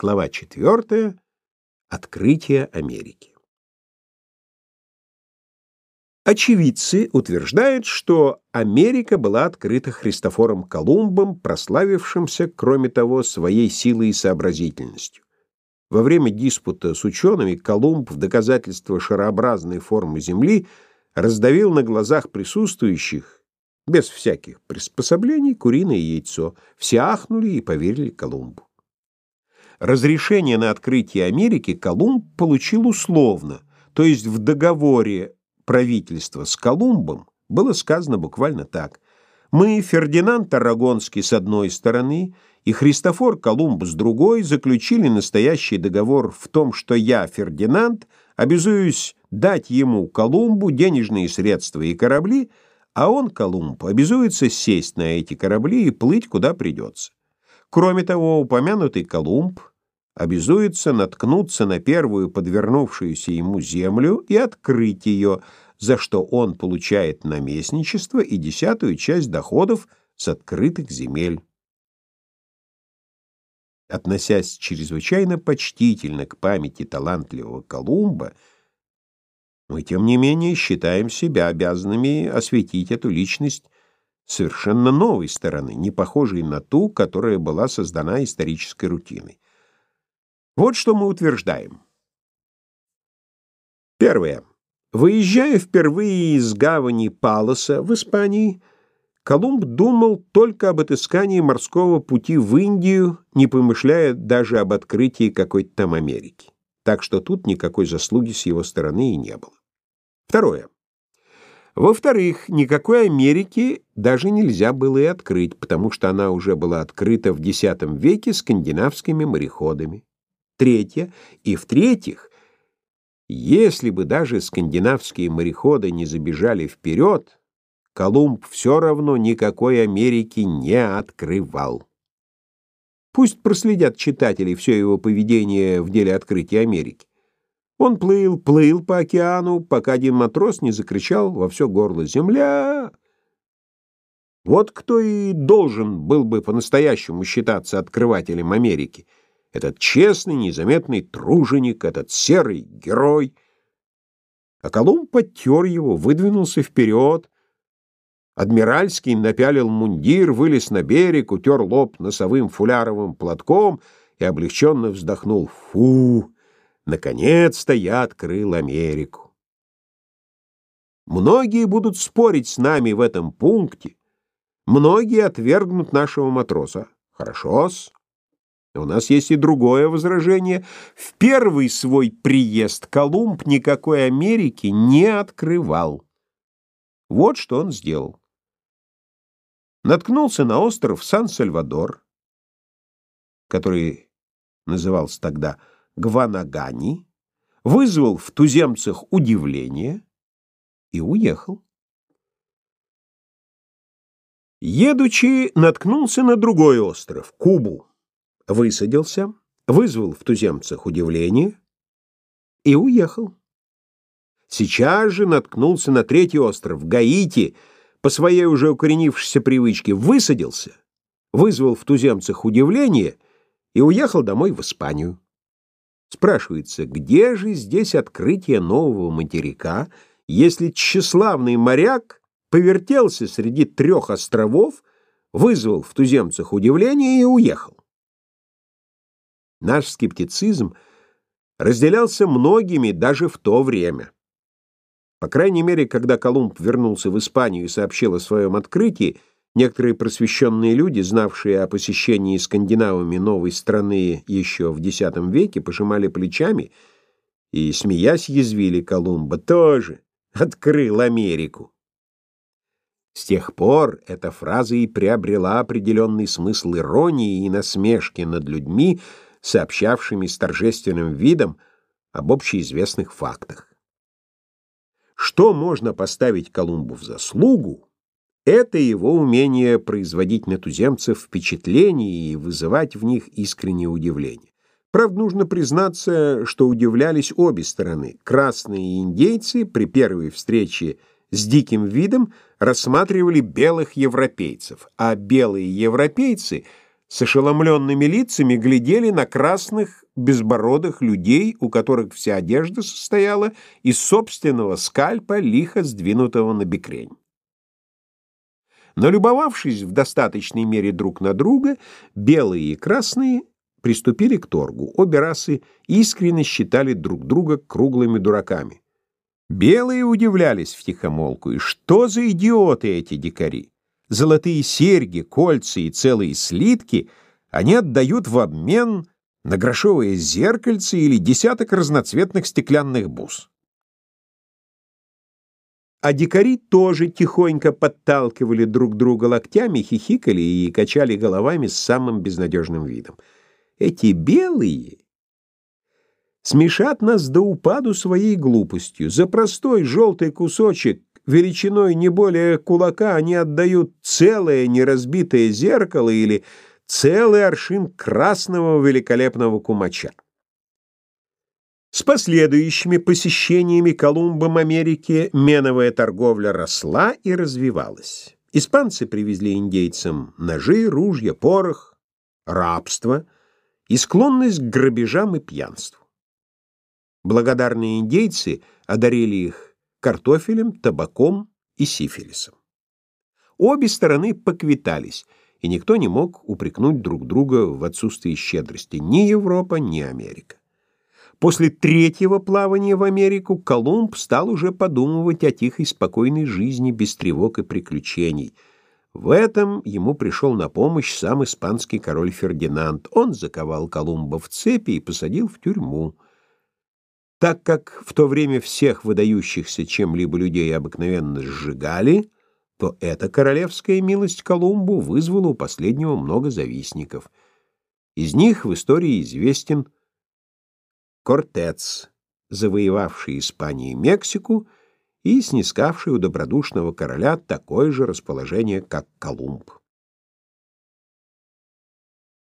Глава 4. Открытие Америки. Очевидцы утверждают, что Америка была открыта Христофором Колумбом, прославившимся, кроме того, своей силой и сообразительностью. Во время диспута с учеными Колумб в доказательство шарообразной формы Земли раздавил на глазах присутствующих, без всяких приспособлений, куриное яйцо. Все ахнули и поверили Колумбу. Разрешение на открытие Америки Колумб получил условно, то есть в договоре правительства с Колумбом было сказано буквально так. Мы, Фердинанд Арагонский с одной стороны и Христофор Колумб с другой, заключили настоящий договор в том, что я, Фердинанд, обязуюсь дать ему, Колумбу, денежные средства и корабли, а он, Колумб, обязуется сесть на эти корабли и плыть куда придется. Кроме того, упомянутый Колумб обязуется наткнуться на первую подвернувшуюся ему землю и открыть ее, за что он получает наместничество и десятую часть доходов с открытых земель. Относясь чрезвычайно почтительно к памяти талантливого Колумба, мы, тем не менее, считаем себя обязанными осветить эту личность совершенно новой стороны, не похожей на ту, которая была создана исторической рутиной. Вот что мы утверждаем. Первое. Выезжая впервые из гавани Палоса в Испании, Колумб думал только об отыскании морского пути в Индию, не помышляя даже об открытии какой-то там Америки. Так что тут никакой заслуги с его стороны и не было. Второе. Во-вторых, никакой Америки даже нельзя было и открыть, потому что она уже была открыта в X веке скандинавскими мореходами. Третье. И в-третьих, если бы даже скандинавские мореходы не забежали вперед, Колумб все равно никакой Америки не открывал. Пусть проследят читатели все его поведение в деле открытия Америки. Он плыл, плыл по океану, пока один матрос не закричал во все горло «Земля!». Вот кто и должен был бы по-настоящему считаться открывателем Америки. Этот честный, незаметный труженик, этот серый герой. А Колумб подтер его, выдвинулся вперед. Адмиральский напялил мундир, вылез на берег, утер лоб носовым фуляровым платком и облегченно вздохнул. «Фу!» Наконец-то я открыл Америку. Многие будут спорить с нами в этом пункте. Многие отвергнут нашего матроса. Хорошо-с. У нас есть и другое возражение. В первый свой приезд Колумб никакой Америки не открывал. Вот что он сделал. Наткнулся на остров Сан-Сальвадор, который назывался тогда Гванагани, вызвал в туземцах удивление и уехал. Едучи, наткнулся на другой остров, Кубу, высадился, вызвал в туземцах удивление и уехал. Сейчас же наткнулся на третий остров, Гаити, по своей уже укоренившейся привычке высадился, вызвал в туземцах удивление и уехал домой в Испанию. Спрашивается, где же здесь открытие нового материка, если тщеславный моряк повертелся среди трех островов, вызвал в туземцах удивление и уехал? Наш скептицизм разделялся многими даже в то время. По крайней мере, когда Колумб вернулся в Испанию и сообщил о своем открытии, Некоторые просвещенные люди, знавшие о посещении скандинавами новой страны еще в X веке, пожимали плечами и, смеясь, язвили Колумба, тоже открыл Америку. С тех пор эта фраза и приобрела определенный смысл иронии и насмешки над людьми, сообщавшими с торжественным видом об общеизвестных фактах. Что можно поставить Колумбу в заслугу, это его умение производить на туземцев впечатление и вызывать в них искреннее удивление. Правда, нужно признаться, что удивлялись обе стороны. Красные индейцы при первой встрече с диким видом рассматривали белых европейцев, а белые европейцы с ошеломленными лицами глядели на красных безбородых людей, у которых вся одежда состояла из собственного скальпа, лихо сдвинутого на бекрень. Но любовавшись в достаточной мере друг на друга, белые и красные приступили к торгу. Обе расы искренне считали друг друга круглыми дураками. Белые удивлялись втихомолку, и что за идиоты эти дикари? Золотые серьги, кольца и целые слитки они отдают в обмен на грошовое зеркальце или десяток разноцветных стеклянных бус. А дикари тоже тихонько подталкивали друг друга локтями, хихикали и качали головами с самым безнадежным видом. Эти белые смешат нас до упаду своей глупостью. За простой желтый кусочек величиной не более кулака они отдают целое неразбитое зеркало или целый аршин красного великолепного кумача. С последующими посещениями Колумбом Америки меновая торговля росла и развивалась. Испанцы привезли индейцам ножи, ружья, порох, рабство и склонность к грабежам и пьянству. Благодарные индейцы одарили их картофелем, табаком и сифилисом. Обе стороны поквитались, и никто не мог упрекнуть друг друга в отсутствии щедрости ни Европа, ни Америка. После третьего плавания в Америку Колумб стал уже подумывать о тихой спокойной жизни без тревог и приключений. В этом ему пришел на помощь сам испанский король Фердинанд. Он заковал Колумба в цепи и посадил в тюрьму. Так как в то время всех выдающихся чем-либо людей обыкновенно сжигали, то эта королевская милость Колумбу вызвала у последнего много завистников. Из них в истории известен Кортец, завоевавший Испанию и Мексику и снискавший у добродушного короля такое же расположение, как Колумб.